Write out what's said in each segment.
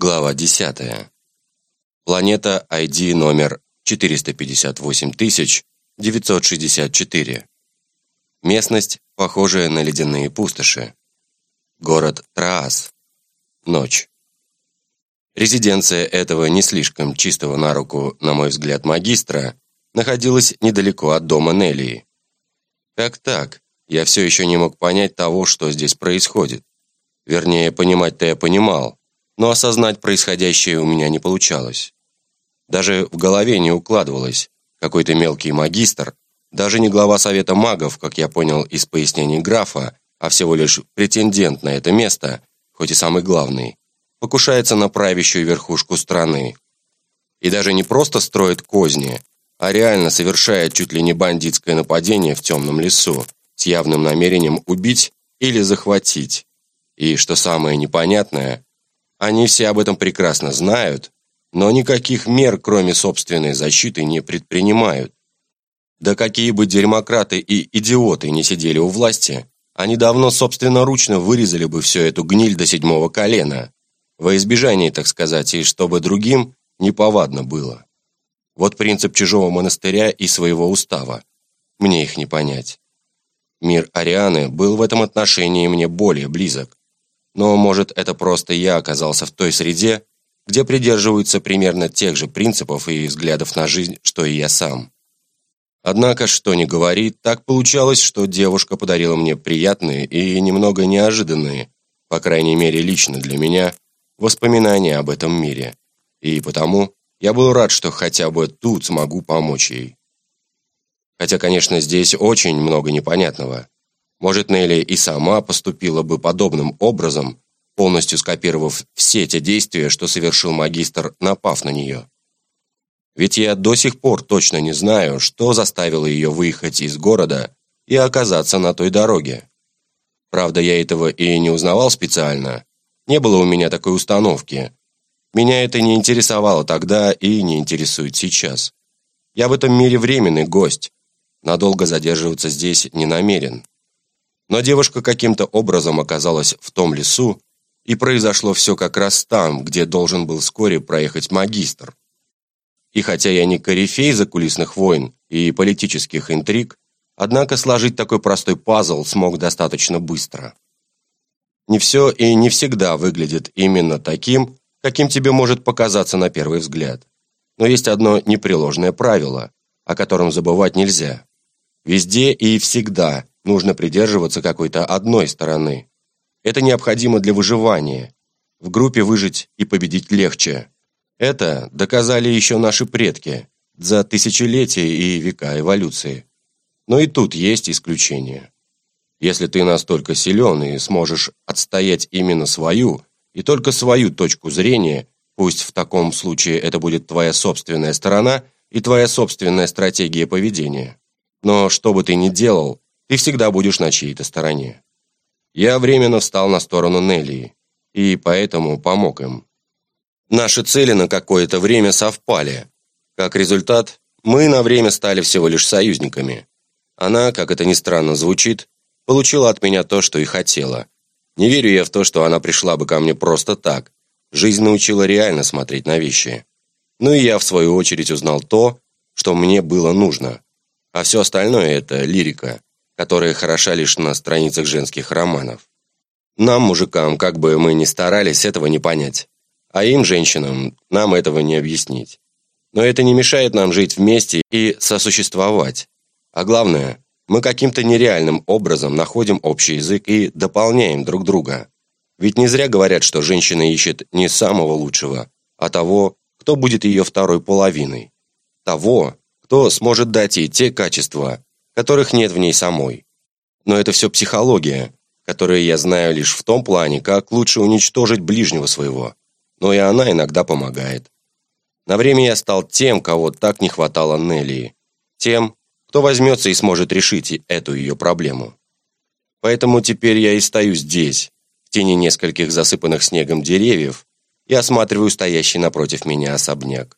Глава 10. Планета ID номер 458964. Местность, похожая на ледяные пустоши. Город Траас. Ночь. Резиденция этого не слишком чистого на руку, на мой взгляд, магистра находилась недалеко от дома Неллии. Как так? Я все еще не мог понять того, что здесь происходит. Вернее, понимать-то я понимал, но осознать происходящее у меня не получалось. Даже в голове не укладывалось. Какой-то мелкий магистр, даже не глава Совета магов, как я понял из пояснений графа, а всего лишь претендент на это место, хоть и самый главный, покушается на правящую верхушку страны. И даже не просто строит козни, а реально совершает чуть ли не бандитское нападение в темном лесу с явным намерением убить или захватить. И, что самое непонятное, они все об этом прекрасно знают, но никаких мер, кроме собственной защиты, не предпринимают. Да какие бы демократы и идиоты не сидели у власти, они давно собственноручно вырезали бы всю эту гниль до седьмого колена, во избежание, так сказать, и чтобы другим неповадно было. Вот принцип чужого монастыря и своего устава. Мне их не понять. Мир Арианы был в этом отношении мне более близок. Но, может, это просто я оказался в той среде, где придерживаются примерно тех же принципов и взглядов на жизнь, что и я сам. Однако, что ни говори, так получалось, что девушка подарила мне приятные и немного неожиданные, по крайней мере лично для меня, воспоминания об этом мире. И потому я был рад, что хотя бы тут смогу помочь ей. Хотя, конечно, здесь очень много непонятного. Может, Нелли и сама поступила бы подобным образом, полностью скопировав все те действия, что совершил магистр, напав на нее. Ведь я до сих пор точно не знаю, что заставило ее выехать из города и оказаться на той дороге. Правда, я этого и не узнавал специально. Не было у меня такой установки. Меня это не интересовало тогда и не интересует сейчас. Я в этом мире временный гость. Надолго задерживаться здесь не намерен. Но девушка каким-то образом оказалась в том лесу, и произошло все как раз там, где должен был вскоре проехать магистр. И хотя я не корифей закулисных войн и политических интриг, однако сложить такой простой пазл смог достаточно быстро. Не все и не всегда выглядит именно таким, каким тебе может показаться на первый взгляд. Но есть одно непреложное правило, о котором забывать нельзя. Везде и всегда нужно придерживаться какой-то одной стороны. Это необходимо для выживания. В группе выжить и победить легче. Это доказали еще наши предки за тысячелетия и века эволюции. Но и тут есть исключения. Если ты настолько силен и сможешь отстоять именно свою и только свою точку зрения, пусть в таком случае это будет твоя собственная сторона и твоя собственная стратегия поведения. Но что бы ты ни делал, ты всегда будешь на чьей-то стороне. Я временно встал на сторону Нелли и поэтому помог им. Наши цели на какое-то время совпали. Как результат, мы на время стали всего лишь союзниками. Она, как это ни странно звучит, получила от меня то, что и хотела. Не верю я в то, что она пришла бы ко мне просто так. Жизнь научила реально смотреть на вещи. Ну и я, в свою очередь, узнал то, что мне было нужно. А все остальное – это лирика которая хороша лишь на страницах женских романов. Нам, мужикам, как бы мы ни старались, этого не понять. А им, женщинам, нам этого не объяснить. Но это не мешает нам жить вместе и сосуществовать. А главное, мы каким-то нереальным образом находим общий язык и дополняем друг друга. Ведь не зря говорят, что женщина ищет не самого лучшего, а того, кто будет ее второй половиной. Того, кто сможет дать ей те качества, которых нет в ней самой. Но это все психология, которую я знаю лишь в том плане, как лучше уничтожить ближнего своего. Но и она иногда помогает. На время я стал тем, кого так не хватало Неллии. Тем, кто возьмется и сможет решить эту ее проблему. Поэтому теперь я и стою здесь, в тени нескольких засыпанных снегом деревьев, и осматриваю стоящий напротив меня особняк.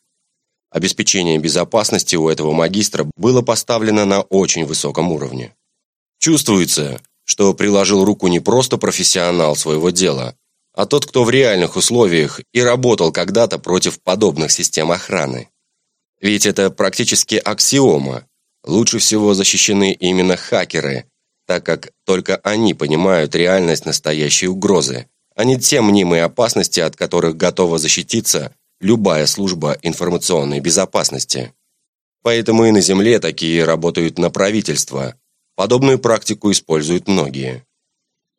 Обеспечение безопасности у этого магистра было поставлено на очень высоком уровне. Чувствуется, что приложил руку не просто профессионал своего дела, а тот, кто в реальных условиях и работал когда-то против подобных систем охраны. Ведь это практически аксиома. Лучше всего защищены именно хакеры, так как только они понимают реальность настоящей угрозы, а не те мнимые опасности, от которых готова защититься любая служба информационной безопасности. Поэтому и на Земле такие работают на правительство. Подобную практику используют многие.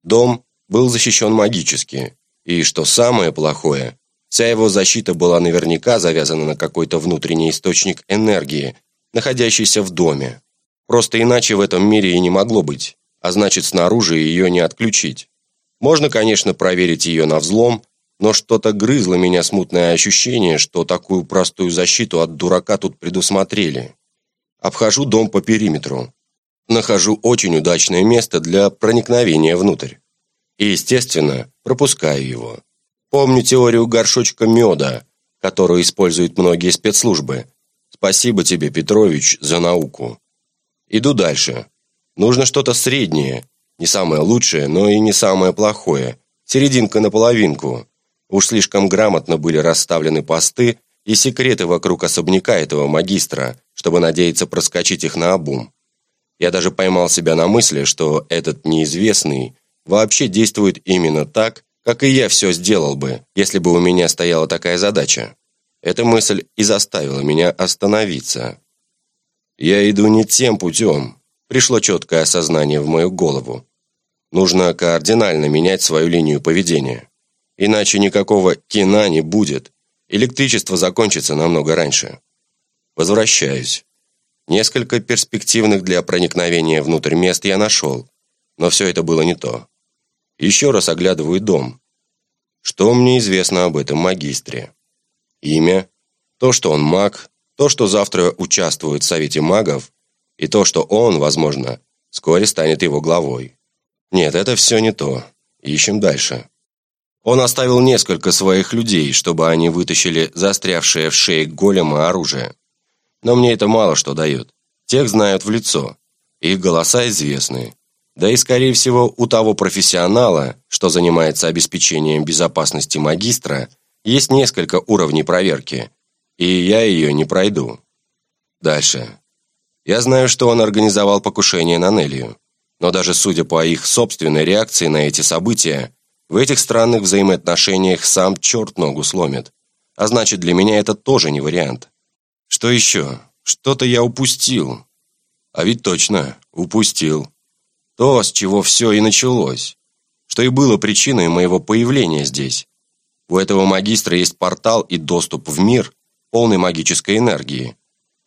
Дом был защищен магически, и, что самое плохое, вся его защита была наверняка завязана на какой-то внутренний источник энергии, находящийся в доме. Просто иначе в этом мире и не могло быть, а значит снаружи ее не отключить. Можно, конечно, проверить ее на взлом, но что-то грызло меня смутное ощущение, что такую простую защиту от дурака тут предусмотрели. Обхожу дом по периметру. Нахожу очень удачное место для проникновения внутрь. И, естественно, пропускаю его. Помню теорию горшочка меда, которую используют многие спецслужбы. Спасибо тебе, Петрович, за науку. Иду дальше. Нужно что-то среднее, не самое лучшее, но и не самое плохое. Серединка на половинку. Уж слишком грамотно были расставлены посты и секреты вокруг особняка этого магистра, чтобы надеяться проскочить их на обум. Я даже поймал себя на мысли, что этот неизвестный вообще действует именно так, как и я все сделал бы, если бы у меня стояла такая задача. Эта мысль и заставила меня остановиться. Я иду не тем путем. Пришло четкое осознание в мою голову. Нужно кардинально менять свою линию поведения. Иначе никакого кино не будет. Электричество закончится намного раньше. Возвращаюсь. Несколько перспективных для проникновения внутрь мест я нашел, но все это было не то. Еще раз оглядываю дом. Что мне известно об этом магистре? Имя, то, что он маг, то, что завтра участвует в Совете магов, и то, что он, возможно, вскоре станет его главой. Нет, это все не то. Ищем дальше. Он оставил несколько своих людей, чтобы они вытащили застрявшее в шее голема оружие. Но мне это мало что дает. Тех знают в лицо. Их голоса известны. Да и, скорее всего, у того профессионала, что занимается обеспечением безопасности магистра, есть несколько уровней проверки, и я ее не пройду. Дальше. Я знаю, что он организовал покушение на Неллию, но даже судя по их собственной реакции на эти события, в этих странных взаимоотношениях сам черт ногу сломит. А значит, для меня это тоже не вариант. Что еще? Что-то я упустил. А ведь точно, упустил. То, с чего все и началось. Что и было причиной моего появления здесь. У этого магистра есть портал и доступ в мир, полный магической энергии.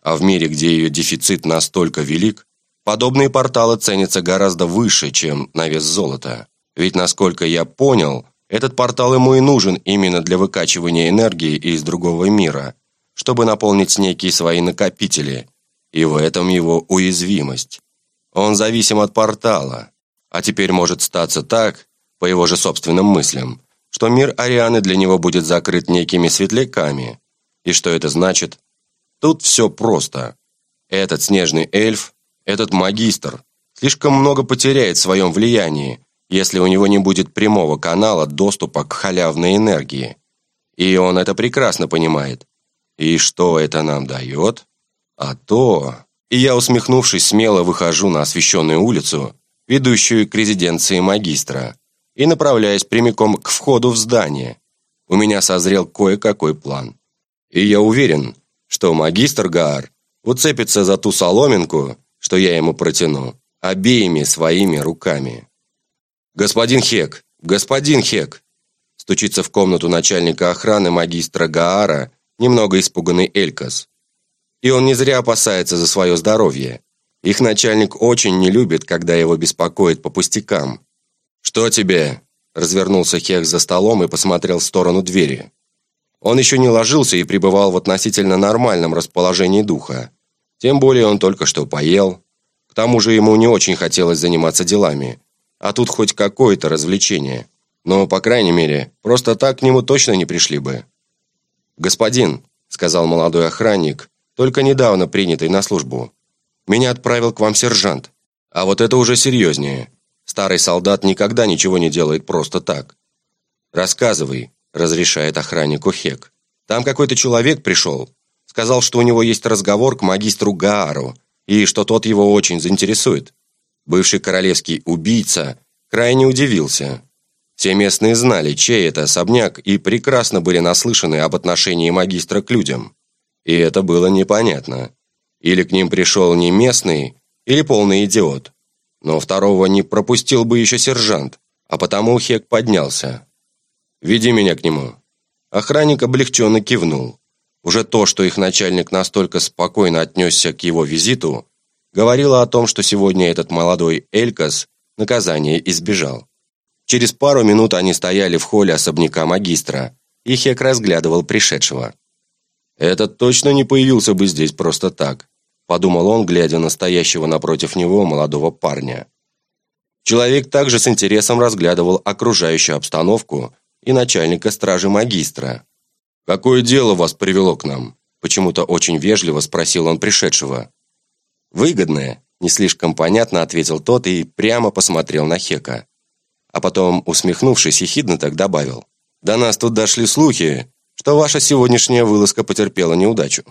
А в мире, где ее дефицит настолько велик, подобные порталы ценятся гораздо выше, чем на вес золота. Ведь, насколько я понял, этот портал ему и нужен именно для выкачивания энергии из другого мира, чтобы наполнить некие свои накопители. И в этом его уязвимость. Он зависим от портала. А теперь может статься так, по его же собственным мыслям, что мир Арианы для него будет закрыт некими светляками. И что это значит? Тут все просто. Этот снежный эльф, этот магистр, слишком много потеряет в своем влиянии, если у него не будет прямого канала доступа к халявной энергии. И он это прекрасно понимает. И что это нам дает? А то... И я, усмехнувшись, смело выхожу на освещенную улицу, ведущую к резиденции магистра, и направляюсь прямиком к входу в здание. У меня созрел кое-какой план. И я уверен, что магистр Гаар уцепится за ту соломинку, что я ему протяну, обеими своими руками. «Господин Хек! Господин Хек!» Стучится в комнату начальника охраны магистра Гаара, немного испуганный Элькас. И он не зря опасается за свое здоровье. Их начальник очень не любит, когда его беспокоит по пустякам. «Что тебе?» Развернулся Хек за столом и посмотрел в сторону двери. Он еще не ложился и пребывал в относительно нормальном расположении духа. Тем более он только что поел. К тому же ему не очень хотелось заниматься делами а тут хоть какое-то развлечение. Но, по крайней мере, просто так к нему точно не пришли бы. «Господин», — сказал молодой охранник, только недавно принятый на службу, «меня отправил к вам сержант. А вот это уже серьезнее. Старый солдат никогда ничего не делает просто так. «Рассказывай», – разрешает охраннику Хек. «Там какой-то человек пришел. Сказал, что у него есть разговор к магистру Гаару, и что тот его очень заинтересует. Бывший королевский убийца крайне удивился. Все местные знали, чей это особняк, и прекрасно были наслышаны об отношении магистра к людям. И это было непонятно. Или к ним пришел не местный, или полный идиот. Но второго не пропустил бы еще сержант, а потому Хек поднялся. «Веди меня к нему». Охранник облегченно кивнул. Уже то, что их начальник настолько спокойно отнесся к его визиту, говорило о том, что сегодня этот молодой Элькас наказание избежал. Через пару минут они стояли в холле особняка магистра, и Хек разглядывал пришедшего. «Этот точно не появился бы здесь просто так», подумал он, глядя на стоящего напротив него молодого парня. Человек также с интересом разглядывал окружающую обстановку и начальника стражи магистра. «Какое дело вас привело к нам?» Почему-то очень вежливо спросил он пришедшего. «Выгодное», – не слишком понятно ответил тот и прямо посмотрел на Хека. А потом, усмехнувшись, ехидно так добавил. «До нас тут дошли слухи, что ваша сегодняшняя вылазка потерпела неудачу».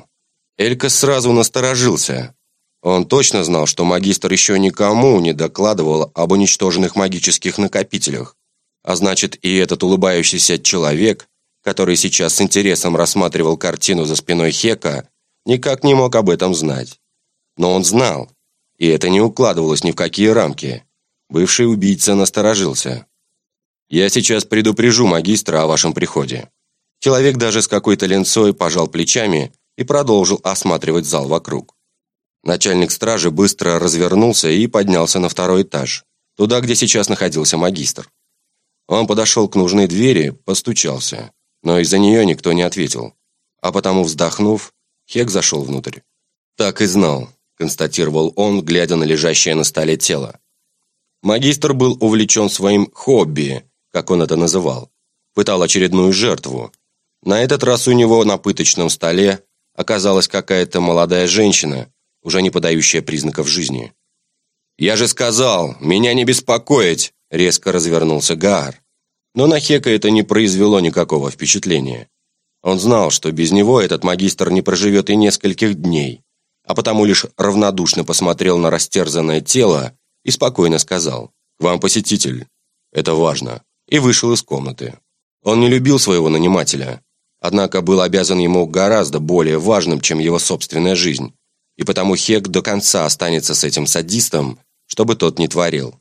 Элька сразу насторожился. Он точно знал, что магистр еще никому не докладывал об уничтоженных магических накопителях. А значит, и этот улыбающийся человек, который сейчас с интересом рассматривал картину за спиной Хека, никак не мог об этом знать. Но он знал, и это не укладывалось ни в какие рамки. Бывший убийца насторожился. «Я сейчас предупрежу магистра о вашем приходе». Человек даже с какой-то ленцой пожал плечами и продолжил осматривать зал вокруг. Начальник стражи быстро развернулся и поднялся на второй этаж, туда, где сейчас находился магистр. Он подошел к нужной двери, постучался, но из-за нее никто не ответил. А потому, вздохнув, Хек зашел внутрь. «Так и знал», – констатировал он, глядя на лежащее на столе тело. Магистр был увлечен своим хобби, как он это называл. Пытал очередную жертву. На этот раз у него на пыточном столе оказалась какая-то молодая женщина, уже не подающая признаков жизни. «Я же сказал, меня не беспокоить!» – резко развернулся Гаар. Но на Хека это не произвело никакого впечатления. Он знал, что без него этот магистр не проживет и нескольких дней, а потому лишь равнодушно посмотрел на растерзанное тело и спокойно сказал «К вам посетитель. Это важно». И вышел из комнаты. Он не любил своего нанимателя, однако был обязан ему гораздо более важным, чем его собственная жизнь, и потому Хек до конца останется с этим садистом, чтобы тот не творил.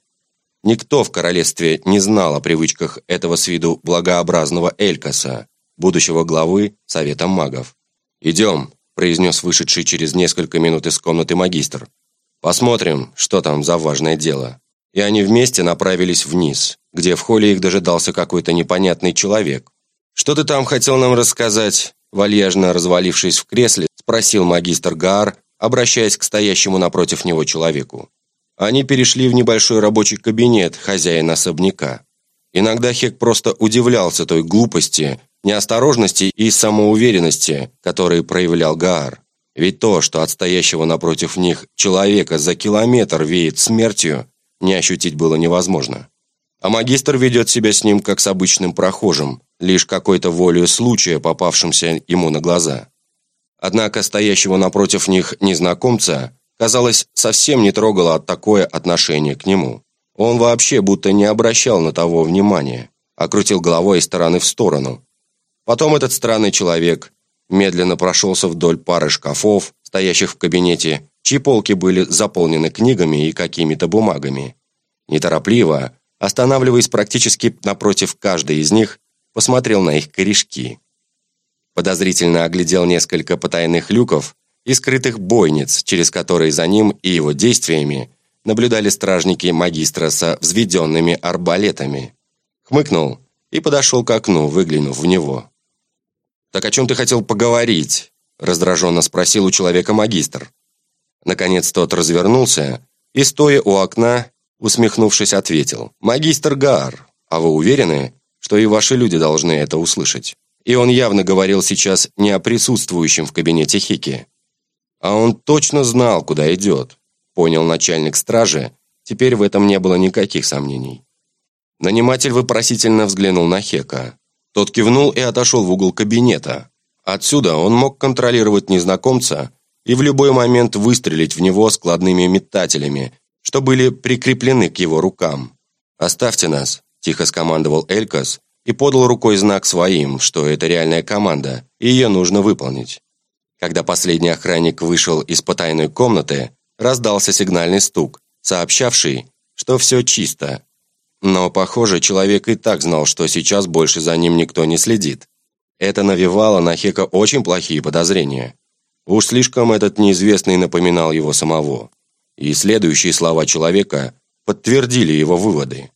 Никто в королевстве не знал о привычках этого с виду благообразного Элькаса, будущего главы Совета магов. «Идем», – произнес вышедший через несколько минут из комнаты магистр. «Посмотрим, что там за важное дело». И они вместе направились вниз, где в холле их дожидался какой-то непонятный человек, «Что ты там хотел нам рассказать?» Вальяжно развалившись в кресле, спросил магистр Гаар, обращаясь к стоящему напротив него человеку. Они перешли в небольшой рабочий кабинет хозяина особняка. Иногда Хек просто удивлялся той глупости, неосторожности и самоуверенности, которые проявлял Гаар. Ведь то, что от стоящего напротив них человека за километр веет смертью, не ощутить было невозможно. А магистр ведет себя с ним как с обычным прохожим, лишь какой-то волею случая, попавшимся ему на глаза. Однако стоящего напротив них незнакомца, казалось, совсем не трогало такое отношение к нему. Он вообще будто не обращал на того внимания, а крутил головой из стороны в сторону. Потом этот странный человек медленно прошелся вдоль пары шкафов, стоящих в кабинете, чьи полки были заполнены книгами и какими-то бумагами. Неторопливо, останавливаясь практически напротив каждой из них, посмотрел на их корешки. Подозрительно оглядел несколько потайных люков и скрытых бойниц, через которые за ним и его действиями наблюдали стражники магистра со взведенными арбалетами. Хмыкнул и подошел к окну, выглянув в него. «Так о чем ты хотел поговорить?» раздраженно спросил у человека магистр. Наконец тот развернулся и, стоя у окна, усмехнувшись, ответил. «Магистр Гар, а вы уверены, что и ваши люди должны это услышать?» И он явно говорил сейчас не о присутствующем в кабинете Хики. А он точно знал, куда идет, понял начальник стражи, теперь в этом не было никаких сомнений. Наниматель вопросительно взглянул на Хека. Тот кивнул и отошел в угол кабинета. Отсюда он мог контролировать незнакомца и в любой момент выстрелить в него складными метателями, что были прикреплены к его рукам. «Оставьте нас», – тихо скомандовал Элькас и подал рукой знак своим, что это реальная команда, и ее нужно выполнить. Когда последний охранник вышел из потайной комнаты, раздался сигнальный стук, сообщавший, что все чисто. Но, похоже, человек и так знал, что сейчас больше за ним никто не следит. Это навевало на Хека очень плохие подозрения. Уж слишком этот неизвестный напоминал его самого. И следующие слова человека подтвердили его выводы.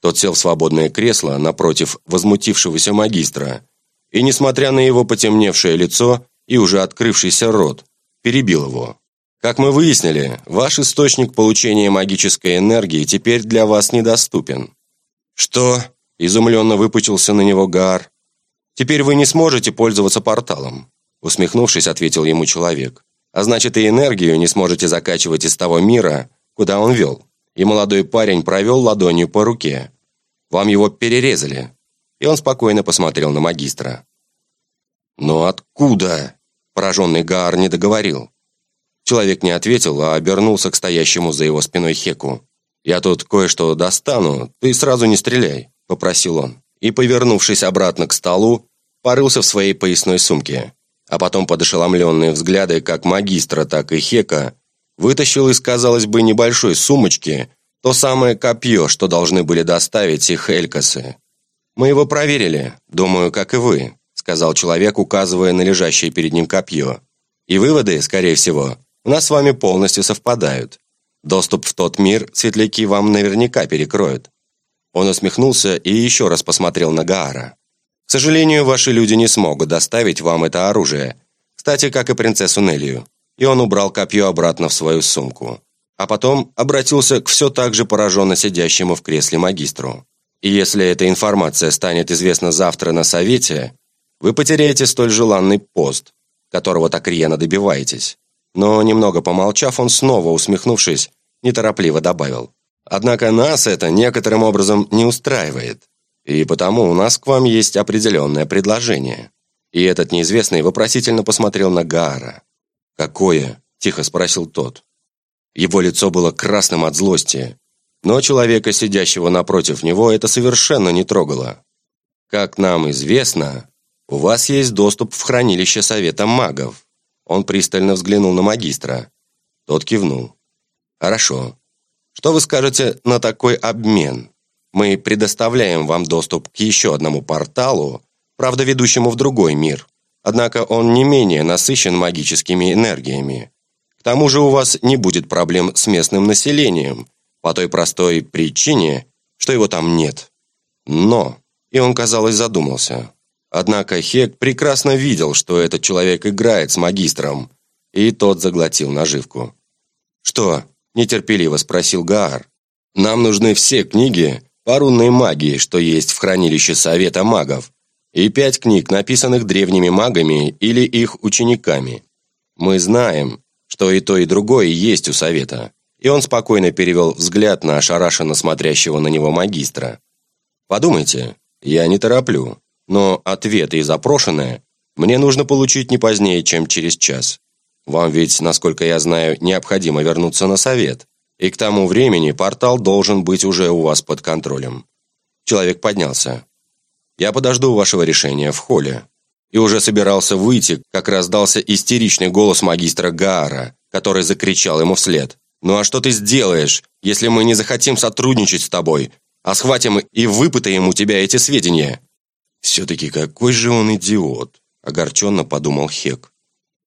Тот сел в свободное кресло напротив возмутившегося магистра, и, несмотря на его потемневшее лицо и уже открывшийся рот, перебил его. Как мы выяснили, ваш источник получения магической энергии теперь для вас недоступен. Что? Изумленно выпучился на него Гар. Теперь вы не сможете пользоваться порталом. Усмехнувшись, ответил ему человек. А значит, и энергию не сможете закачивать из того мира, куда он вел. И молодой парень провел ладонью по руке. Вам его перерезали. И он спокойно посмотрел на магистра. «Но откуда?» Пораженный Гаар не договорил. Человек не ответил, а обернулся к стоящему за его спиной Хеку. «Я тут кое-что достану, ты сразу не стреляй», – попросил он. И, повернувшись обратно к столу, порылся в своей поясной сумке. А потом под ошеломленные взгляды как магистра, так и Хека вытащил из, казалось бы, небольшой сумочки то самое копье, что должны были доставить их элькасы. «Мы его проверили, думаю, как и вы», – сказал человек, указывая на лежащее перед ним копье. «И выводы, скорее всего, у нас с вами полностью совпадают. Доступ в тот мир светляки вам наверняка перекроют». Он усмехнулся и еще раз посмотрел на Гаара. «К сожалению, ваши люди не смогут доставить вам это оружие. Кстати, как и принцессу Неллию». И он убрал копье обратно в свою сумку. А потом обратился к все так же пораженно сидящему в кресле магистру. «И если эта информация станет известна завтра на совете, вы потеряете столь желанный пост, которого так рьяно добиваетесь. Но, немного помолчав, он снова, усмехнувшись, неторопливо добавил. «Однако нас это некоторым образом не устраивает, и потому у нас к вам есть определенное предложение». И этот неизвестный вопросительно посмотрел на Гаара. «Какое?» – тихо спросил тот. Его лицо было красным от злости, но человека, сидящего напротив него, это совершенно не трогало. «Как нам известно, у вас есть доступ в хранилище Совета магов. Он пристально взглянул на магистра. Тот кивнул. «Хорошо. Что вы скажете на такой обмен? Мы предоставляем вам доступ к еще одному порталу, правда, ведущему в другой мир. Однако он не менее насыщен магическими энергиями. К тому же у вас не будет проблем с местным населением, по той простой причине, что его там нет. Но...» И он, казалось, задумался. Однако Хек прекрасно видел, что этот человек играет с магистром, и тот заглотил наживку. «Что?» – нетерпеливо спросил Гаар. «Нам нужны все книги по рунной магии, что есть в хранилище Совета магов, и пять книг, написанных древними магами или их учениками. Мы знаем, что и то, и другое есть у Совета». И он спокойно перевел взгляд на ошарашенно смотрящего на него магистра. «Подумайте, я не тороплю. Но ответы и запрошенное мне нужно получить не позднее, чем через час. Вам ведь, насколько я знаю, необходимо вернуться на совет. И к тому времени портал должен быть уже у вас под контролем. Человек поднялся. Я подожду вашего решения в холле. И уже собирался выйти, как раздался истеричный голос магистра Гаара, который закричал ему вслед. «Ну а что ты сделаешь, если мы не захотим сотрудничать с тобой, а схватим и выпытаем у тебя эти сведения?» «Все-таки какой же он идиот!» – огорченно подумал Хек.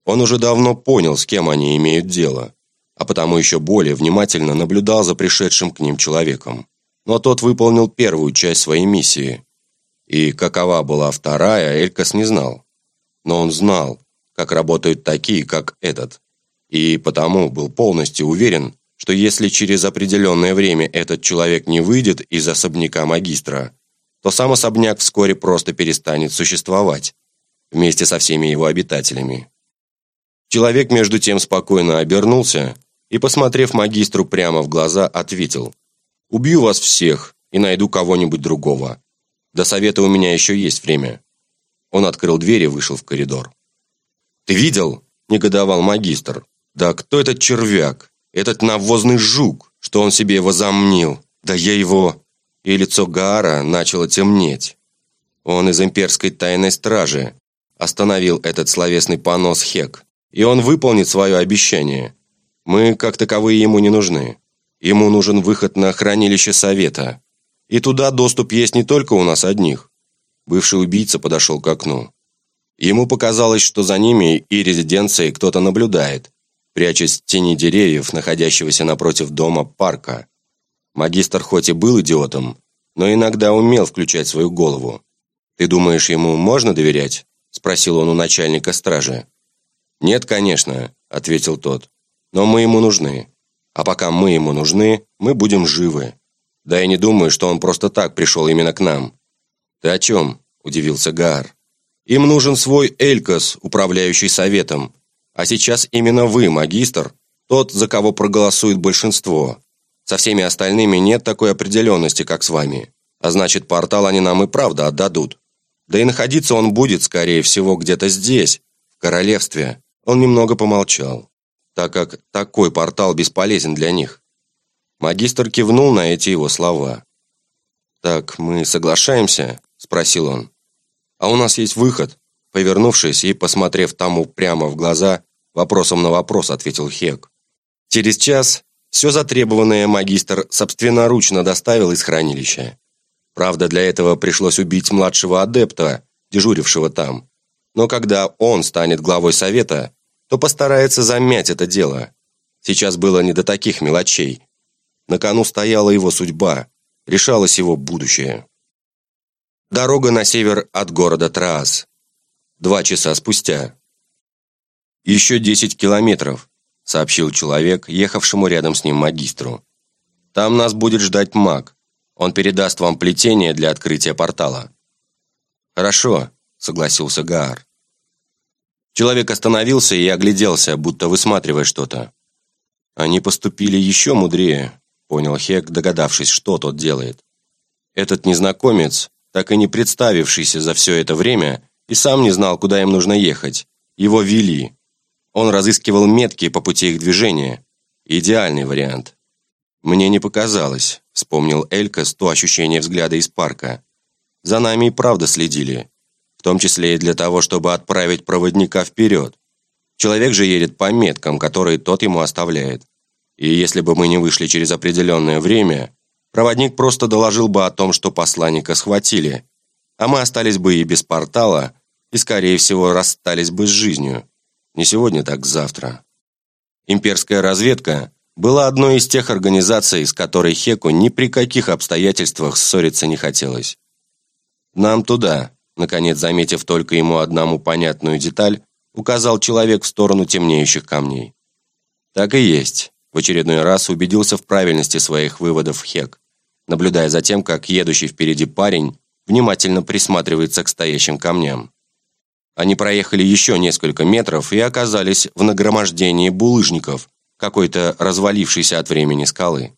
Он уже давно понял, с кем они имеют дело, а потому еще более внимательно наблюдал за пришедшим к ним человеком. Но тот выполнил первую часть своей миссии. И какова была вторая, Элькас не знал. Но он знал, как работают такие, как этот. И потому был полностью уверен, что если через определенное время этот человек не выйдет из особняка магистра, то сам особняк вскоре просто перестанет существовать, вместе со всеми его обитателями. Человек между тем спокойно обернулся и, посмотрев магистру прямо в глаза, ответил «Убью вас всех, и найду кого-нибудь другого. До совета у меня еще есть время». Он открыл дверь и вышел в коридор. «Ты видел?» – негодовал магистр. «Да кто этот червяк? Этот навозный жук, что он себе возомнил? Да я его...» И лицо Гаара начало темнеть. Он из имперской тайной стражи. Остановил этот словесный понос Хек. И он выполнит свое обещание. Мы, как таковые, ему не нужны. Ему нужен выход на хранилище Совета. И туда доступ есть не только у нас одних. Бывший убийца подошел к окну. Ему показалось, что за ними и резиденцией кто-то наблюдает, прячась в тени деревьев, находящегося напротив дома парка. Магистр хоть и был идиотом, но иногда умел включать свою голову. «Ты думаешь, ему можно доверять?» – спросил он у начальника стражи. «Нет, конечно», – ответил тот. «Но мы ему нужны. А пока мы ему нужны, мы будем живы. Да я не думаю, что он просто так пришел именно к нам». «Ты о чем?» – удивился Гаар. «Им нужен свой Элькос, управляющий советом. А сейчас именно вы, магистр, тот, за кого проголосует большинство. Со всеми остальными нет такой определенности, как с вами. А значит, портал они нам и правда отдадут. Да и находиться он будет, скорее всего, где-то здесь, в королевстве. Он немного помолчал, так как такой портал бесполезен для них. Магистр кивнул на эти его слова. «Так, мы соглашаемся?» – спросил он. «А у нас есть выход?» Повернувшись и посмотрев тому прямо в глаза, вопросом на вопрос ответил Хек. Через час все затребованное магистр собственноручно доставил из хранилища. Правда, для этого пришлось убить младшего адепта, дежурившего там. Но когда он станет главой совета, то постарается замять это дело. Сейчас было не до таких мелочей. На кону стояла его судьба, решалось его будущее. Дорога на север от города Траас. Два часа спустя. «Еще десять километров», — сообщил человек, ехавшему рядом с ним магистру. «Там нас будет ждать маг. Он передаст вам плетение для открытия портала». «Хорошо», — согласился Гаар. Человек остановился и огляделся, будто высматривая что-то. «Они поступили еще мудрее», — понял Хек, догадавшись, что тот делает. Этот незнакомец, так и не представившийся за все это время, и сам не знал, куда им нужно ехать. Его вели. Он разыскивал метки по пути их движения. Идеальный вариант. «Мне не показалось», — вспомнил Элькас то ощущение взгляда из парка. «За нами и правда следили. В том числе и для того, чтобы отправить проводника вперед. Человек же едет по меткам, которые тот ему оставляет. И если бы мы не вышли через определенное время, проводник просто доложил бы о том, что посланника схватили, а мы остались бы и без портала, и, скорее всего, расстались бы с жизнью. Не сегодня, так завтра. Имперская разведка была одной из тех организаций, с которой Хеку ни при каких обстоятельствах ссориться не хотелось. «Нам туда», наконец заметив только ему одному понятную деталь, указал человек в сторону темнеющих камней. Так и есть. В очередной раз убедился в правильности своих выводов Хек, наблюдая за тем, как едущий впереди парень внимательно присматривается к стоящим камням. Они проехали еще несколько метров и оказались в нагромождении булыжников, какой-то развалившейся от времени скалы.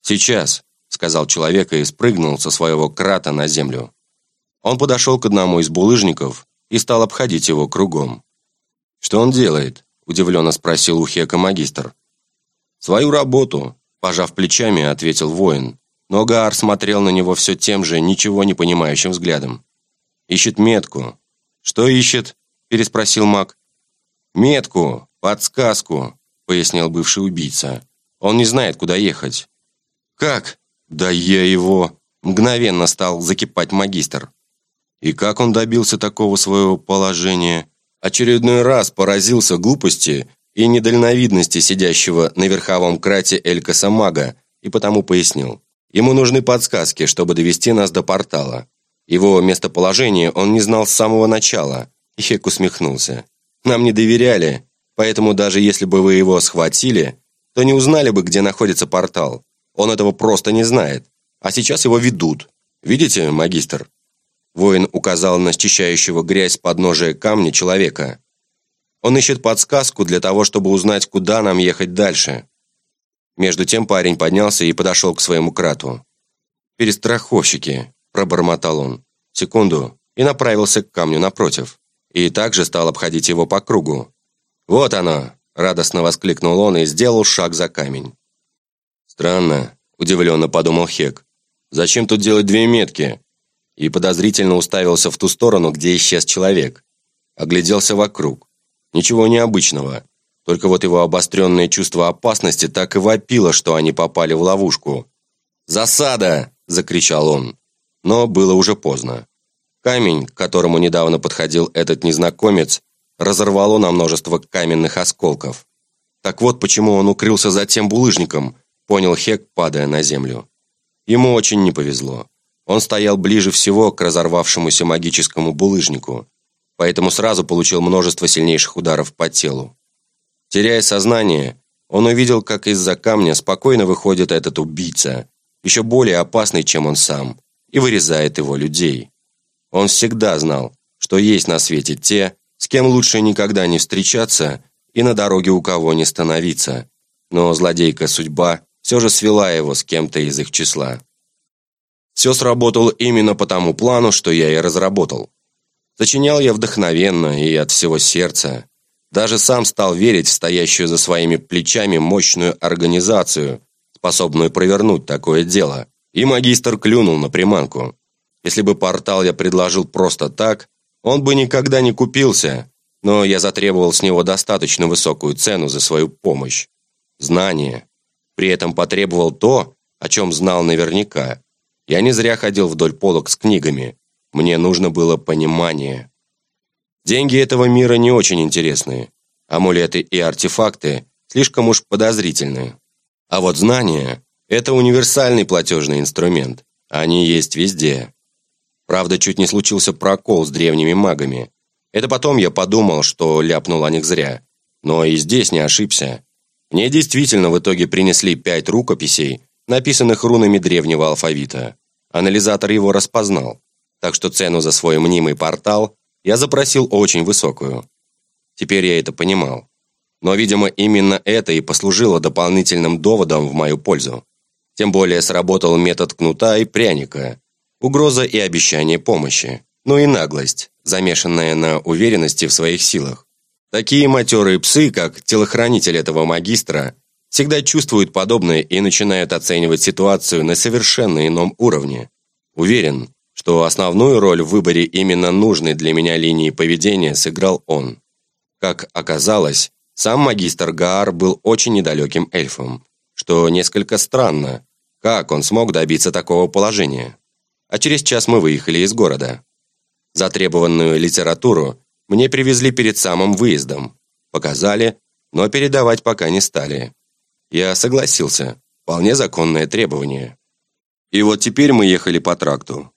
«Сейчас», — сказал человек и спрыгнул со своего крата на землю. Он подошел к одному из булыжников и стал обходить его кругом. «Что он делает?» – удивленно спросил у Хека магистр. «Свою работу», – пожав плечами, ответил воин. Но Гаар смотрел на него все тем же, ничего не понимающим взглядом. «Ищет метку». «Что ищет?» – переспросил маг. «Метку, подсказку», пояснил бывший убийца. «Он не знает, куда ехать». «Как?» «Да я его...» Мгновенно стал закипать магистр. И как он добился такого своего положения? Очередной раз поразился глупости и недальновидности сидящего на верховом крате Элькаса мага, и потому пояснил. Ему нужны подсказки, чтобы довести нас до портала. Его местоположение он не знал с самого начала. И Хек усмехнулся. «Нам не доверяли, Поэтому даже если бы вы его схватили, то не узнали бы, где находится портал. Он этого просто не знает. А сейчас его ведут. Видите, магистр?» Воин указал на счищающего грязь с подножия камня человека. «Он ищет подсказку для того, чтобы узнать, куда нам ехать дальше». Между тем парень поднялся и подошел к своему крату. перестраховщики», – пробормотал он. Секунду, и направился к камню напротив. И также стал обходить его по кругу. «Вот оно!» – радостно воскликнул он и сделал шаг за камень. «Странно», – удивленно подумал Хек. «Зачем тут делать две метки?» И подозрительно уставился в ту сторону, где исчез человек. Огляделся вокруг. Ничего необычного. Только вот его обостренное чувство опасности так и вопило, что они попали в ловушку. «Засада!» – закричал он. Но было уже поздно. Камень, к которому недавно подходил этот незнакомец, разорвало на множество каменных осколков. Так вот почему он укрылся за тем булыжником, понял Хек, падая на землю. Ему очень не повезло. Он стоял ближе всего к разорвавшемуся магическому булыжнику, поэтому сразу получил множество сильнейших ударов по телу. Теряя сознание, он увидел, как из-за камня спокойно выходит этот убийца, еще более опасный, чем он сам, и вырезает его людей. Он всегда знал, что есть на свете те, с кем лучше никогда не встречаться и на дороге у кого не становиться, но злодейка судьба все же свела его с кем-то из их числа. Все сработало именно по тому плану, что я и разработал. Сочинял я вдохновенно и от всего сердца. Даже сам стал верить в стоящую за своими плечами мощную организацию, способную провернуть такое дело. И магистр клюнул на приманку. Если бы портал я предложил просто так, он бы никогда не купился, но я затребовал с него достаточно высокую цену за свою помощь. Знание. При этом потребовал то, о чем знал наверняка. Я не зря ходил вдоль полок с книгами. Мне нужно было понимание. Деньги этого мира не очень интересные. Амулеты и артефакты слишком уж подозрительные. А вот знания – это универсальный платежный инструмент. Они есть везде. Правда, чуть не случился прокол с древними магами. Это потом я подумал, что ляпнул о них зря. Но и здесь не ошибся. Мне действительно в итоге принесли пять рукописей, написанных рунами древнего алфавита. Анализатор его распознал, так что цену за свой мнимый портал я запросил очень высокую. Теперь я это понимал. Но, видимо, именно это и послужило дополнительным доводом в мою пользу. Тем более сработал метод кнута и пряника, угроза и обещание помощи, но и наглость, замешанная на уверенности в своих силах. Такие матерые псы, как телохранитель этого магистра, всегда чувствуют подобное и начинают оценивать ситуацию на совершенно ином уровне. Уверен, что основную роль в выборе именно нужной для меня линии поведения сыграл он. Как оказалось, сам магистр Гаар был очень недалеким эльфом, что несколько странно, как он смог добиться такого положения а через час мы выехали из города. Затребованную литературу мне привезли перед самым выездом. Показали, но передавать пока не стали. Я согласился. Вполне законное требование. И вот теперь мы ехали по тракту.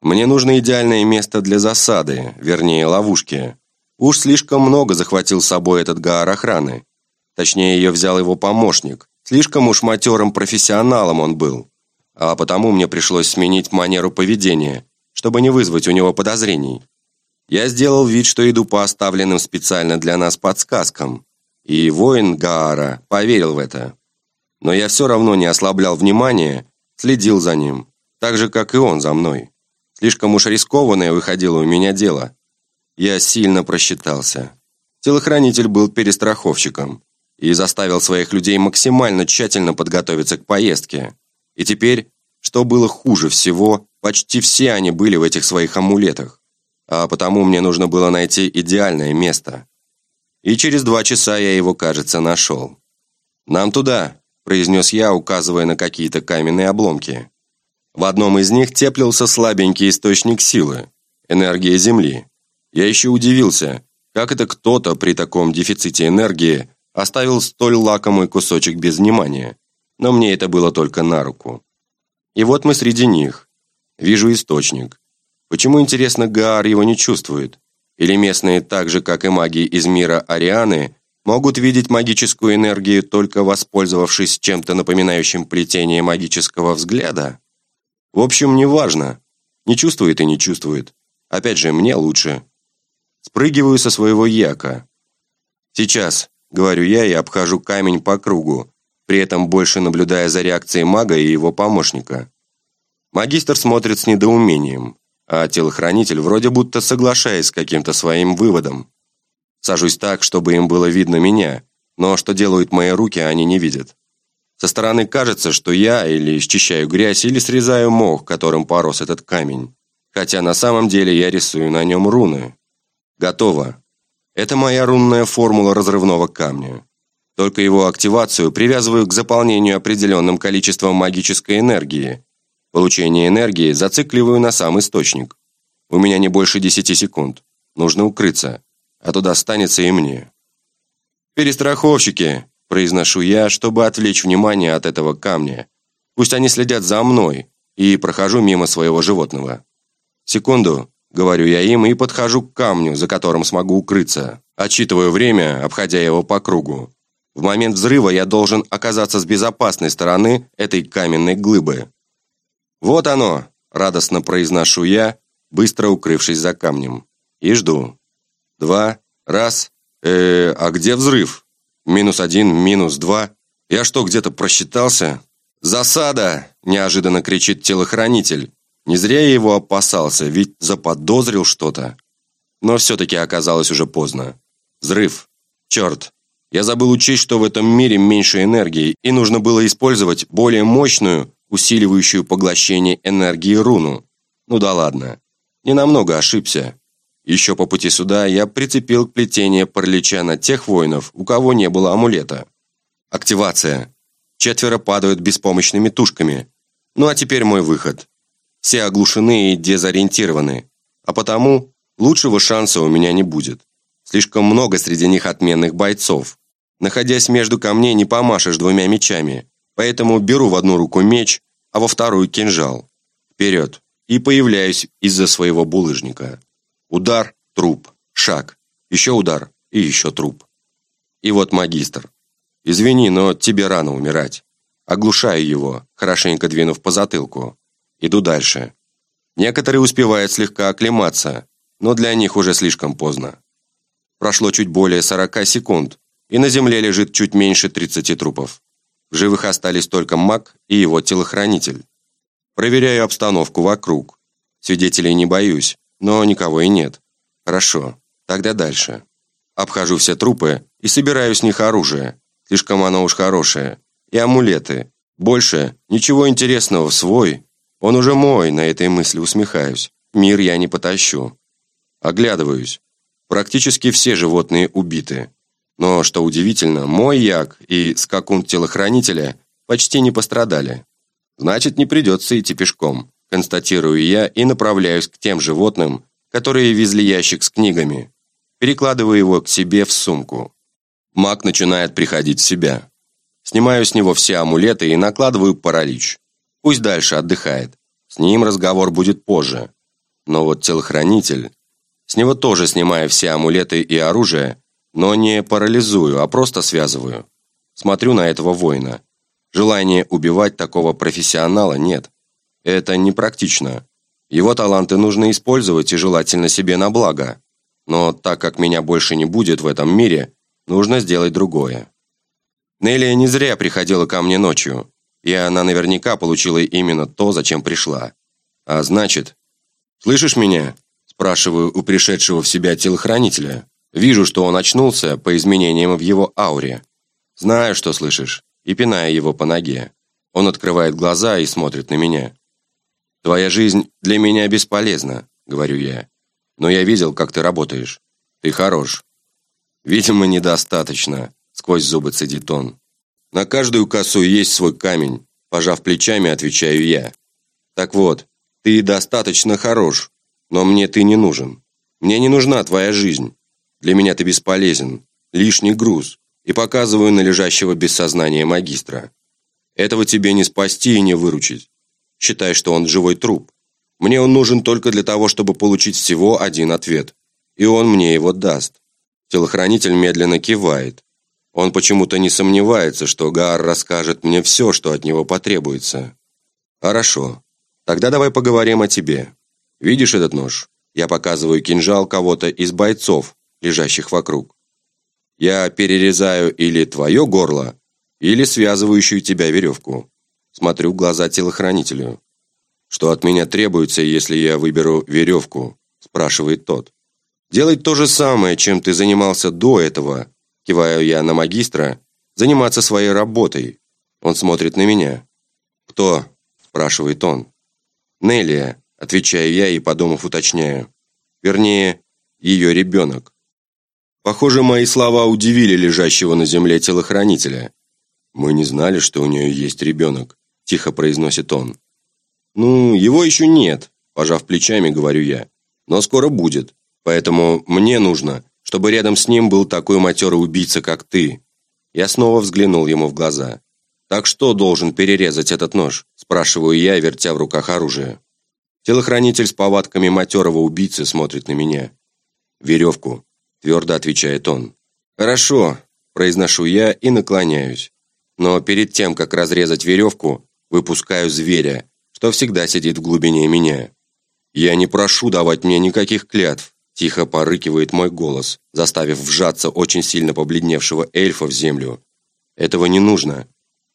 Мне нужно идеальное место для засады, вернее ловушки. Уж слишком много захватил с собой этот гаар охраны. Точнее, ее взял его помощник. Слишком уж матерым профессионалом он был а потому мне пришлось сменить манеру поведения, чтобы не вызвать у него подозрений. Я сделал вид, что иду по оставленным специально для нас подсказкам, и воин Гаара поверил в это. Но я все равно не ослаблял внимания, следил за ним, так же, как и он за мной. Слишком уж рискованное выходило у меня дело. Я сильно просчитался. Телохранитель был перестраховщиком и заставил своих людей максимально тщательно подготовиться к поездке. И теперь, что было хуже всего, почти все они были в этих своих амулетах. А потому мне нужно было найти идеальное место. И через два часа я его, кажется, нашел. «Нам туда», – произнес я, указывая на какие-то каменные обломки. В одном из них теплился слабенький источник силы – энергия Земли. Я еще удивился, как это кто-то при таком дефиците энергии оставил столь лакомый кусочек без внимания но мне это было только на руку. И вот мы среди них. Вижу источник. Почему, интересно, Гаар его не чувствует? Или местные, так же, как и маги из мира Арианы, могут видеть магическую энергию, только воспользовавшись чем-то напоминающим плетение магического взгляда? В общем, неважно. Не чувствует и не чувствует. Опять же, мне лучше. Спрыгиваю со своего яка. Сейчас, говорю я и обхожу камень по кругу, при этом больше наблюдая за реакцией мага и его помощника. Магистр смотрит с недоумением, а телохранитель вроде будто соглашаясь с каким-то своим выводом. Сажусь так, чтобы им было видно меня, но что делают мои руки, они не видят. Со стороны кажется, что я или счищаю грязь, или срезаю мох, которым порос этот камень. Хотя на самом деле я рисую на нем руны. Готово. Это моя рунная формула разрывного камня. Только его активацию привязываю к заполнению определенным количеством магической энергии. Получение энергии зацикливаю на сам источник. У меня не больше 10 секунд. Нужно укрыться, а то достанется и мне. «Перестраховщики!» – произношу я, чтобы отвлечь внимание от этого камня. Пусть они следят за мной, и прохожу мимо своего животного. «Секунду», – говорю я им, и подхожу к камню, за которым смогу укрыться. Отчитываю время, обходя его по кругу. В момент взрыва я должен оказаться с безопасной стороны этой каменной глыбы. «Вот оно!» – радостно произношу я, быстро укрывшись за камнем. И жду. Два, раз, э, а где взрыв? Минус один, минус два. Я что, где-то просчитался? «Засада!» – неожиданно кричит телохранитель. Не зря я его опасался, ведь заподозрил что-то. Но все-таки оказалось уже поздно. Взрыв. Черт, я забыл учесть, что в этом мире меньше энергии, и нужно было использовать более мощную, усиливающую поглощение энергии руну. Ну да ладно. Не намного ошибся. Еще по пути сюда я прицепил к плетение паралича на тех воинов, у кого не было амулета. Активация. Четверо падают беспомощными тушками. Ну а теперь мой выход. Все оглушены и дезориентированы. А потому лучшего шанса у меня не будет. Слишком много среди них отменных бойцов. Находясь между камней, не помашешь двумя мечами. Поэтому беру в одну руку меч, а во вторую кинжал. Вперед. И появляюсь из-за своего булыжника. Удар, труп, шаг. Еще удар и еще труп. И вот магистр. Извини, но тебе рано умирать. Оглушаю его, хорошенько двинув по затылку. Иду дальше. Некоторые успевают слегка оклематься, но для них уже слишком поздно. Прошло чуть более 40 секунд, и на земле лежит чуть меньше 30 трупов. В живых остались только маг и его телохранитель. Проверяю обстановку вокруг. Свидетелей не боюсь, но никого и нет. Хорошо, тогда дальше. Обхожу все трупы и собираю с них оружие. Слишком оно уж хорошее. И амулеты. Больше ничего интересного в свой. Он уже мой, на этой мысли усмехаюсь. Мир я не потащу. Оглядываюсь. Практически все животные убиты. Но, что удивительно, мой як и скакун телохранителя почти не пострадали. Значит, не придется идти пешком, констатирую я и направляюсь к тем животным, которые везли ящик с книгами. Перекладываю его к себе в сумку. Маг начинает приходить в себя. Снимаю с него все амулеты и накладываю паралич. Пусть дальше отдыхает. С ним разговор будет позже. Но вот телохранитель... С него тоже снимаю все амулеты и оружие, но не парализую, а просто связываю. Смотрю на этого воина. Желания убивать такого профессионала нет. Это непрактично. Его таланты нужно использовать и желательно себе на благо. Но так как меня больше не будет в этом мире, нужно сделать другое. Нелли не зря приходила ко мне ночью, и она наверняка получила именно то, зачем пришла. А значит... «Слышишь меня?» – спрашиваю у пришедшего в себя телохранителя. Вижу, что он очнулся по изменениям в его ауре. Знаю, что слышишь, и пиная его по ноге. Он открывает глаза и смотрит на меня. «Твоя жизнь для меня бесполезна», — говорю я. «Но я видел, как ты работаешь. Ты хорош». «Видимо, недостаточно», — сквозь зубы цедит он. «На каждую косу есть свой камень», — пожав плечами, отвечаю я. «Так вот, ты достаточно хорош, но мне ты не нужен. Мне не нужна твоя жизнь. Для меня ты бесполезен, лишний груз, и показываю на лежащего без сознания магистра. Этого тебе не спасти и не выручить. Считай, что он живой труп. Мне он нужен только для того, чтобы получить всего один ответ. И он мне его даст. Телохранитель медленно кивает. Он почему-то не сомневается, что Гаар расскажет мне все, что от него потребуется. Хорошо. Тогда давай поговорим о тебе. Видишь этот нож? Я показываю кинжал кого-то из бойцов, лежащих вокруг. Я перерезаю или твое горло, или связывающую тебя веревку. Смотрю в глаза телохранителю. «Что от меня требуется, если я выберу веревку?» – спрашивает тот. «Делать то же самое, чем ты занимался до этого», – киваю я на магистра, – «заниматься своей работой». Он смотрит на меня. «Кто?» – спрашивает он. «Неллия», – отвечаю я и, подумав, уточняю. Вернее, ее ребенок. Похоже, мои слова удивили лежащего на земле телохранителя. «Мы не знали, что у нее есть ребенок», – тихо произносит он. «Ну, его еще нет», – пожав плечами, говорю я. «Но скоро будет, поэтому мне нужно, чтобы рядом с ним был такой матерый убийца, как ты». Я снова взглянул ему в глаза. «Так что должен перерезать этот нож?» – спрашиваю я, вертя в руках оружие. Телохранитель с повадками матерого убийцы смотрит на меня. «Веревку», – твердо отвечает он. «Хорошо», – произношу я и наклоняюсь. Но перед тем, как разрезать веревку, выпускаю зверя, что всегда сидит в глубине меня. «Я не прошу давать мне никаких клятв», – тихо порыкивает мой голос, заставив вжаться очень сильно побледневшего эльфа в землю. «Этого не нужно.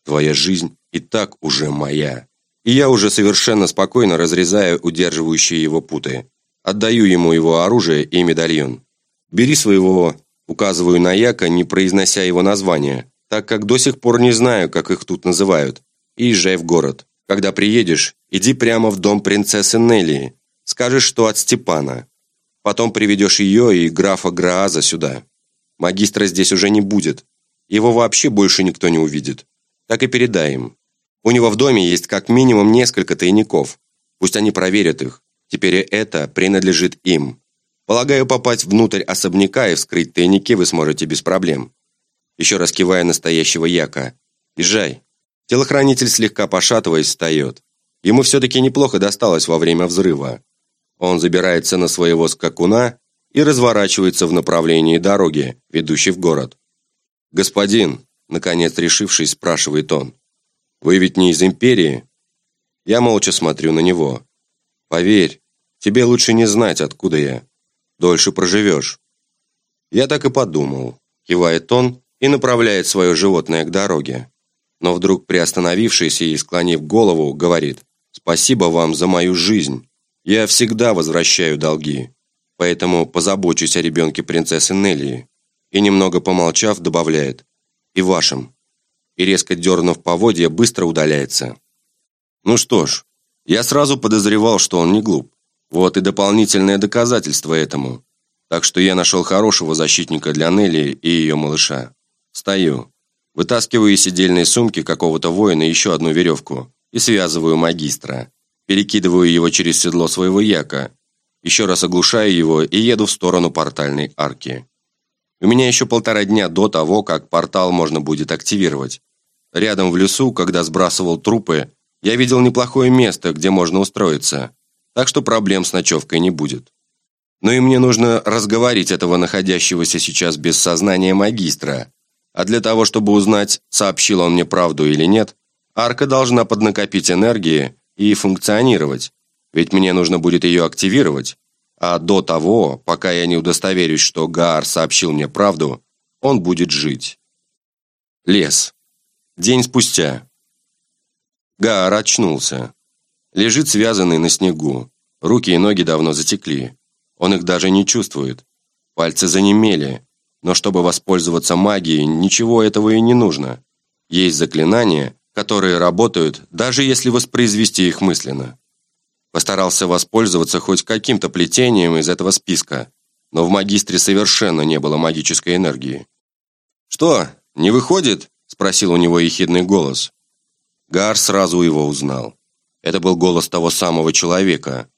Твоя жизнь и так уже моя». И я уже совершенно спокойно разрезаю удерживающие его путы. Отдаю ему его оружие и медальон. «Бери своего...» Указываю на Яка, не произнося его название, так как до сих пор не знаю, как их тут называют. И езжай в город. Когда приедешь, иди прямо в дом принцессы Нелли. Скажешь, что от Степана. Потом приведешь ее и графа Грааза сюда. Магистра здесь уже не будет. Его вообще больше никто не увидит. Так и передай им. У него в доме есть как минимум несколько тайников. Пусть они проверят их. Теперь это принадлежит им. Полагаю, попасть внутрь особняка и вскрыть тайники вы сможете без проблем. Еще раз кивая настоящего яка. Езжай. Телохранитель, слегка пошатываясь, встает. Ему все-таки неплохо досталось во время взрыва. Он забирается на своего скакуна и разворачивается в направлении дороги, ведущей в город. «Господин», наконец решившись, спрашивает он, «Вы ведь не из Империи?» Я молча смотрю на него. «Поверь, тебе лучше не знать, откуда я. Дольше проживешь». Я так и подумал. Кивает он и направляет свое животное к дороге но вдруг приостановившись и склонив голову, говорит «Спасибо вам за мою жизнь. Я всегда возвращаю долги, поэтому позабочусь о ребенке принцессы Неллии». И немного помолчав, добавляет «И вашем». И резко дернув поводья, быстро удаляется. Ну что ж, я сразу подозревал, что он не глуп. Вот и дополнительное доказательство этому. Так что я нашел хорошего защитника для Нелли и ее малыша. Стою. Вытаскиваю из сидельной сумки какого-то воина еще одну веревку и связываю магистра. Перекидываю его через седло своего яка. Еще раз оглушаю его и еду в сторону портальной арки. У меня еще полтора дня до того, как портал можно будет активировать. Рядом в лесу, когда сбрасывал трупы, я видел неплохое место, где можно устроиться. Так что проблем с ночевкой не будет. Но и мне нужно разговорить этого находящегося сейчас без сознания магистра, а для того, чтобы узнать, сообщил он мне правду или нет, арка должна поднакопить энергии и функционировать, ведь мне нужно будет ее активировать. А до того, пока я не удостоверюсь, что Гаар сообщил мне правду, он будет жить. Лес. День спустя. Гаар очнулся. Лежит связанный на снегу. Руки и ноги давно затекли. Он их даже не чувствует. Пальцы занемели. Но чтобы воспользоваться магией, ничего этого и не нужно. Есть заклинания, которые работают, даже если воспроизвести их мысленно. Постарался воспользоваться хоть каким-то плетением из этого списка, но в магистре совершенно не было магической энергии. «Что, не выходит?» – спросил у него ехидный голос. Гар сразу его узнал. Это был голос того самого человека.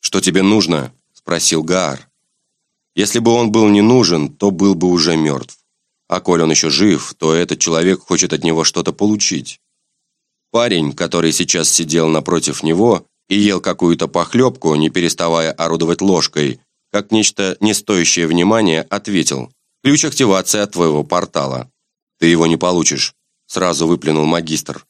«Что тебе нужно?» – спросил Гар. Если бы он был не нужен, то был бы уже мертв. А коль он еще жив, то этот человек хочет от него что-то получить. Парень, который сейчас сидел напротив него и ел какую-то похлебку, не переставая орудовать ложкой, как нечто не стоящее внимания, ответил «Ключ активации от твоего портала». «Ты его не получишь», – сразу выплюнул магистр.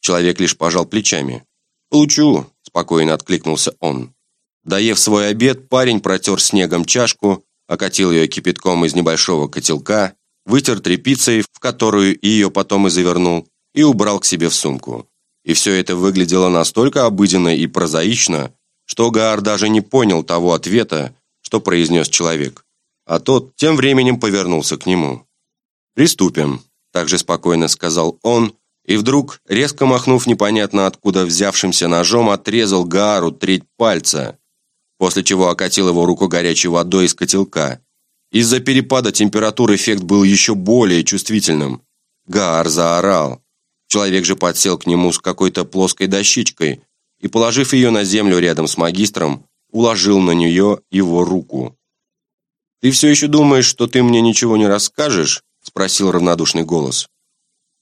Человек лишь пожал плечами. «Получу», – спокойно откликнулся он. Доев свой обед, парень протер снегом чашку, окатил ее кипятком из небольшого котелка, вытер тряпицей, в которую ее потом и завернул, и убрал к себе в сумку. И все это выглядело настолько обыденно и прозаично, что Гаар даже не понял того ответа, что произнес человек. А тот тем временем повернулся к нему. «Приступим», – также спокойно сказал он, и вдруг, резко махнув непонятно откуда взявшимся ножом, отрезал Гаару треть пальца, после чего окатил его руку горячей водой из котелка. Из-за перепада температуры эффект был еще более чувствительным. Гаар заорал. Человек же подсел к нему с какой-то плоской дощечкой и, положив ее на землю рядом с магистром, уложил на нее его руку. «Ты все еще думаешь, что ты мне ничего не расскажешь?» – спросил равнодушный голос.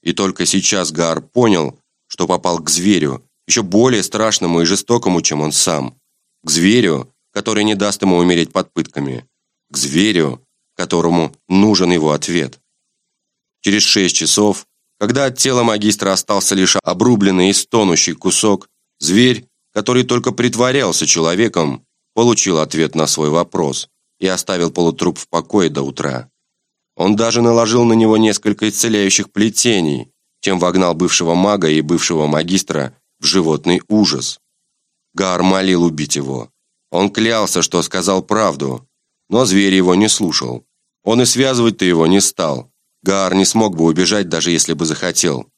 И только сейчас Гаар понял, что попал к зверю, еще более страшному и жестокому, чем он сам. К зверю, который не даст ему умереть под пытками. К зверю, которому нужен его ответ. Через шесть часов, когда от тела магистра остался лишь обрубленный и стонущий кусок, зверь, который только притворялся человеком, получил ответ на свой вопрос и оставил полутруп в покое до утра. Он даже наложил на него несколько исцеляющих плетений, чем вогнал бывшего мага и бывшего магистра в животный ужас. Гар молил убить его. Он клялся, что сказал правду, но зверь его не слушал. Он и связывать-то его не стал. Гар не смог бы убежать, даже если бы захотел.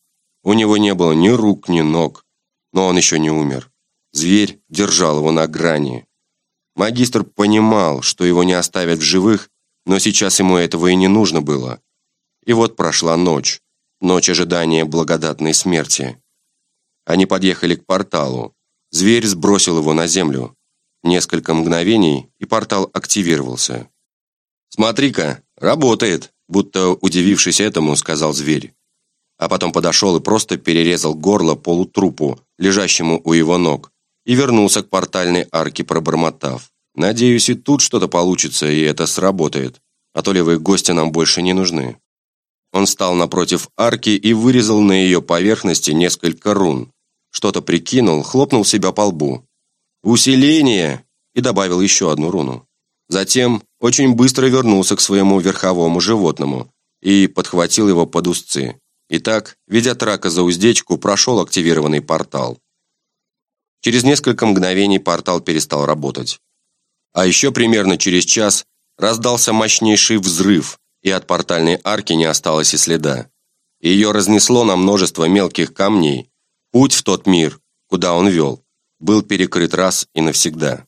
У него не было ни рук, ни ног, но он еще не умер. Зверь держал его на грани. Магистр понимал, что его не оставят в живых, но сейчас ему этого и не нужно было. И вот прошла ночь, ночь ожидания благодатной смерти. Они подъехали к порталу. Зверь сбросил его на землю. Несколько мгновений, и портал активировался. «Смотри-ка, работает!» Будто удивившись этому, сказал зверь. А потом подошел и просто перерезал горло полутрупу, лежащему у его ног, и вернулся к портальной арке, пробормотав. Надеюсь, и тут что-то получится, и это сработает. А то левые гости нам больше не нужны. Он встал напротив арки и вырезал на ее поверхности несколько рун. Что-то прикинул, хлопнул себя по лбу. «Усиление!» и добавил еще одну руну. Затем очень быстро вернулся к своему верховому животному и подхватил его под узцы. Итак, ведя трака за уздечку, прошел активированный портал. Через несколько мгновений портал перестал работать. А еще примерно через час раздался мощнейший взрыв, и от портальной арки не осталось и следа. Ее разнесло на множество мелких камней. Путь в тот мир, куда он вел, был перекрыт раз и навсегда.